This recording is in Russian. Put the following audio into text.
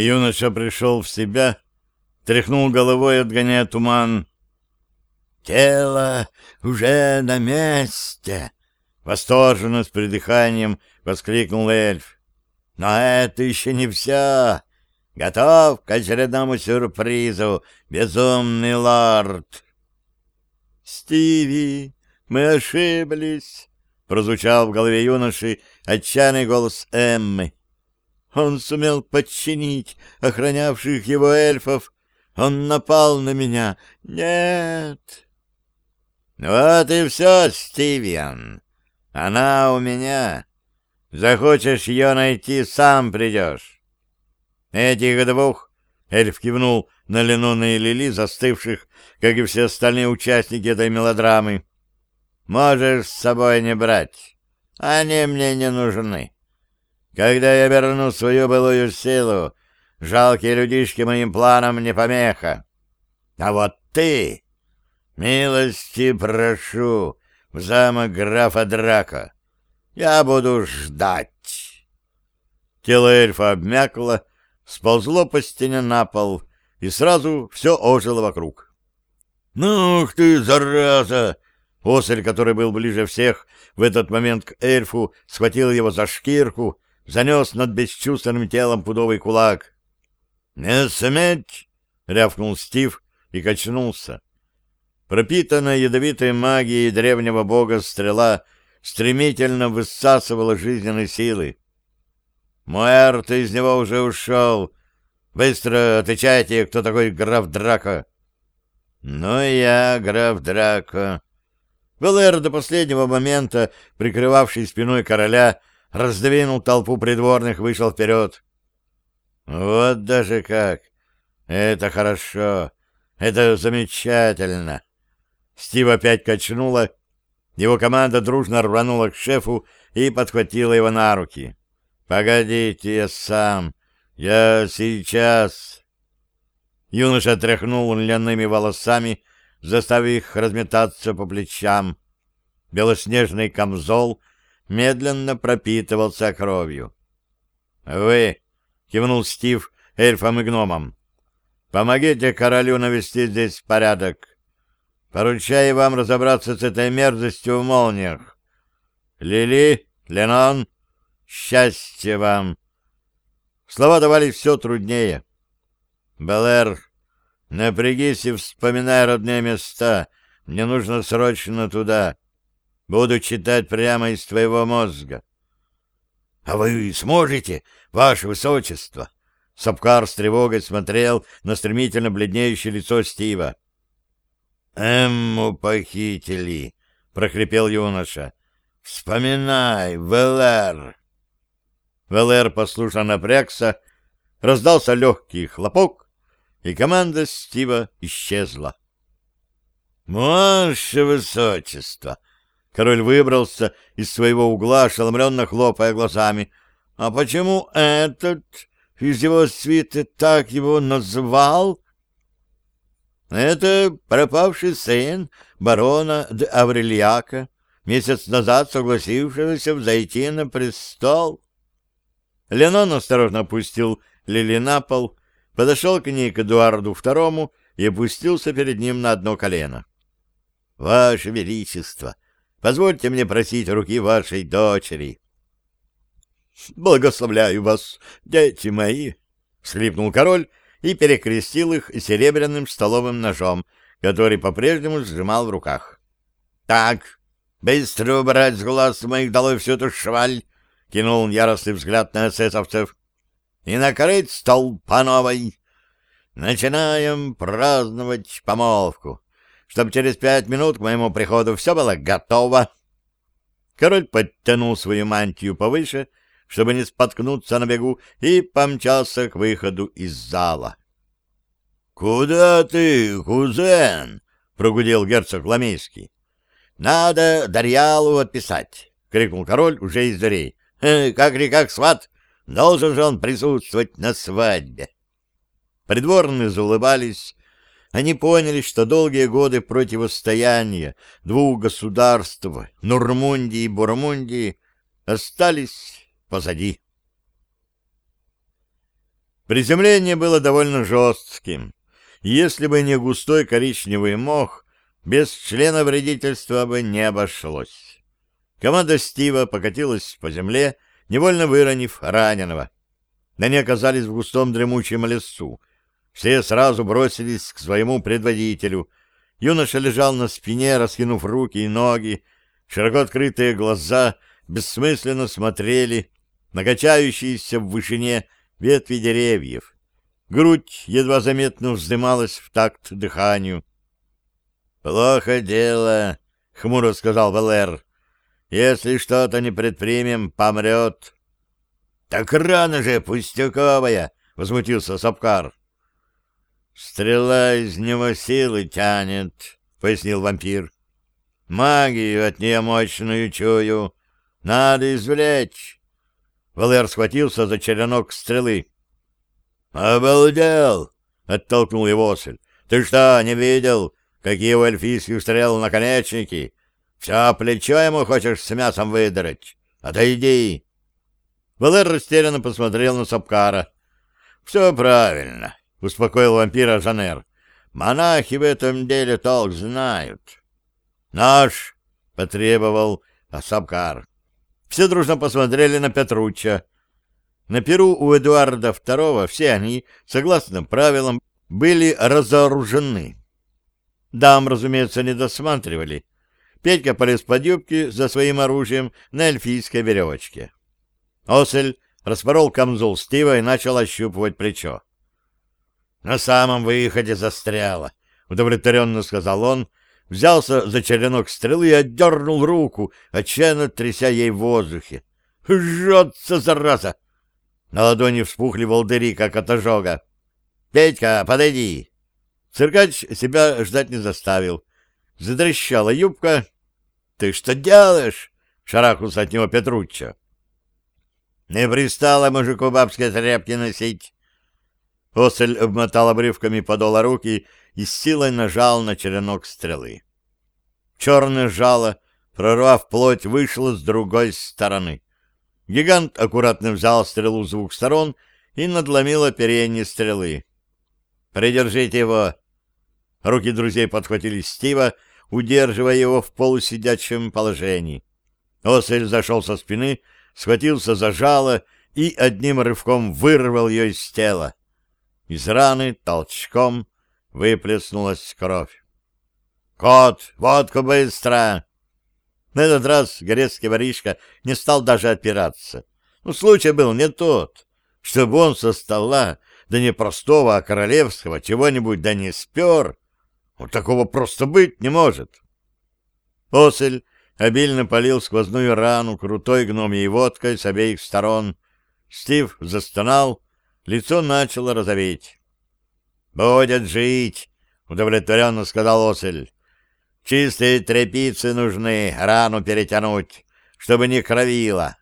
Юноша пришел в себя, тряхнул головой, отгоняя туман. «Тело уже на месте!» Восторженно, с придыханием, воскликнул эльф. «Но это еще не все! Готов к очередному сюрпризу, безумный лорд!» «Стиви, мы ошиблись!» — прозвучал в голове юноши отчаянный голос Эммы. «Он сумел подчинить охранявших его эльфов. Он напал на меня. Нет!» «Вот и все, Стивиан!» Она у меня. Захочешь ее найти, сам придешь. Этих двух, эльф кивнул на Ленона и Лили, застывших, как и все остальные участники этой мелодрамы, можешь с собой не брать. Они мне не нужны. Когда я верну свою былую силу, жалкие людишки моим планам не помеха. А вот ты, милости прошу, в замок графа Драка. Я буду ждать. Тело эльфа обмякло, сползло по стене на пол, и сразу все ожило вокруг. «Ну ух ты, зараза!» Осель, который был ближе всех в этот момент к эльфу, схватил его за шкирку, занес над бесчувственным телом пудовый кулак. «Не сметь!» — рявкнул Стив и качнулся. Пропитанная ядовитой магией древнего бога стрела стремительно высасывала жизненные силы. Муэрт из него уже ушел. Быстро отвечайте, кто такой граф Драко. Ну, я граф Драко. Валер до последнего момента, прикрывавший спиной короля, раздвинул толпу придворных, вышел вперед. Вот даже как! Это хорошо! Это замечательно! Стив опять качнула. Его команда дружно рванула к шефу и подхватила его на руки. «Погодите, я сам. Я сейчас...» Юноша тряхнул льняными волосами, заставив их разметаться по плечам. Белоснежный камзол медленно пропитывался кровью. «Вы!» — кивнул Стив эльфам и гномам. «Помогите королю навести здесь порядок. Поручаю вам разобраться с этой мерзостью в молниях. Лили, Ленон, счастье вам!» Слова давались все труднее. «Белэр, напрягись и вспоминай родные места. Мне нужно срочно туда. Буду читать прямо из твоего мозга». «А вы сможете, ваше высочество?» Сапкар с тревогой смотрел на стремительно бледнеющее лицо Стива. «Эмму похитили», — прохрипел юноша. «Вспоминай, Велер!» Велер послушно напрягся, раздался легкий хлопок, и команда Стива исчезла. «Ваше высочество!» Король выбрался из своего угла, ошеломленно хлопая глазами. «А почему этот из его свиты так его назвал?» Это пропавший сын барона де Аврельяка, месяц назад согласившегося взойти на престол. Ленон осторожно опустил Лили на пол, подошел к ней к Эдуарду Второму и опустился перед ним на одно колено. — Ваше Величество, позвольте мне просить руки вашей дочери. — Благословляю вас, дети мои! — всхлипнул король и перекрестил их серебряным столовым ножом, который по-прежнему сжимал в руках. — Так, быстро убрать с глаз моих долой всю эту шваль! — кинул он яростный взгляд на эсэсовцев. — И накрыть стол по новой! Начинаем праздновать помолвку, чтобы через пять минут к моему приходу все было готово. Король подтянул свою мантию повыше, чтобы не споткнуться на бегу, и помчался к выходу из зала. — Куда ты, кузен? — прогудел герцог Ламейский. — Надо Дарьялу отписать, — крикнул король уже из дверей. «Э, — Как-никак сват, должен же он присутствовать на свадьбе. Придворные заулыбались. Они поняли, что долгие годы противостояния двух государств, Нурмундии и Бурмундии, остались позади. Приземление было довольно жестким. Если бы не густой коричневый мох, без члена вредительства бы не обошлось. Команда Стива покатилась по земле, невольно выронив раненого. Они оказались в густом дремучем лесу. Все сразу бросились к своему предводителю. Юноша лежал на спине, раскинув руки и ноги. Широко открытые глаза бессмысленно смотрели на качающиеся в вышине ветви деревьев. Грудь едва заметно вздымалась в такт дыханию. — Плохо дело, — хмуро сказал Валер. — Если что-то не предпримем, помрет. — Так рано же, пустяковая! — возмутился Сапкар. — Стрела из него силы тянет, — пояснил вампир. — Магию от нее мощную чую. Надо извлечь. Валер схватился за черенок стрелы. «Обалдел!» — оттолкнул его Осель. «Ты что, не видел, какие у эльфийских стрел наконечники? Все плечо ему хочешь с мясом выдрать? Отойди!» Валер растерянно посмотрел на Сапкара. «Все правильно», — успокоил вампира Жанер. «Монахи в этом деле толк знают». «Нож!» — потребовал Сапкар. Все дружно посмотрели на Петручча. На Перу у Эдуарда II все они, согласно правилам, были разоружены. Дам, разумеется, не досматривали. Петька полез под юбки за своим оружием на эльфийской веревочке. Осель распорол камзол Стива и начал ощупывать плечо. «На самом выходе застряло», — удовлетворенно сказал он, взялся за черенок стрелы и отдернул руку, отчаянно тряся ей в воздухе. «Жжется, зараза!» На ладони вспухли волдыри, как от ожога. «Петька, подойди!» Циркач себя ждать не заставил. Задрещала юбка. «Ты что делаешь?» — шарахнулся от него Петруччо. «Не пристало мужику бабские тряпки носить!» Осель обмотал обрывками подола руки и с силой нажал на черенок стрелы. Черное жало, прорвав плоть, вышло с другой стороны. Гигант аккуратно взял стрелу с двух сторон и надломил оперение стрелы. «Придержите его!» Руки друзей подхватили Стива, удерживая его в полусидячем положении. Осель зашел со спины, схватился за жало и одним рывком вырвал ее из тела. Из раны толчком выплеснулась кровь. «Кот, водку быстро!» На этот раз горецкий воришка не стал даже отпираться. Ну, случай был не тот, чтобы он со стола, да не простого, а королевского, чего-нибудь да не спер. Вот такого просто быть не может. Осель обильно полил сквозную рану крутой гномьей водкой с обеих сторон. Стив застонал, лицо начало розоветь. «Будет жить!» — удовлетворенно сказал Осель. Чистые тряпицы нужны, рану перетянуть, чтобы не кровило.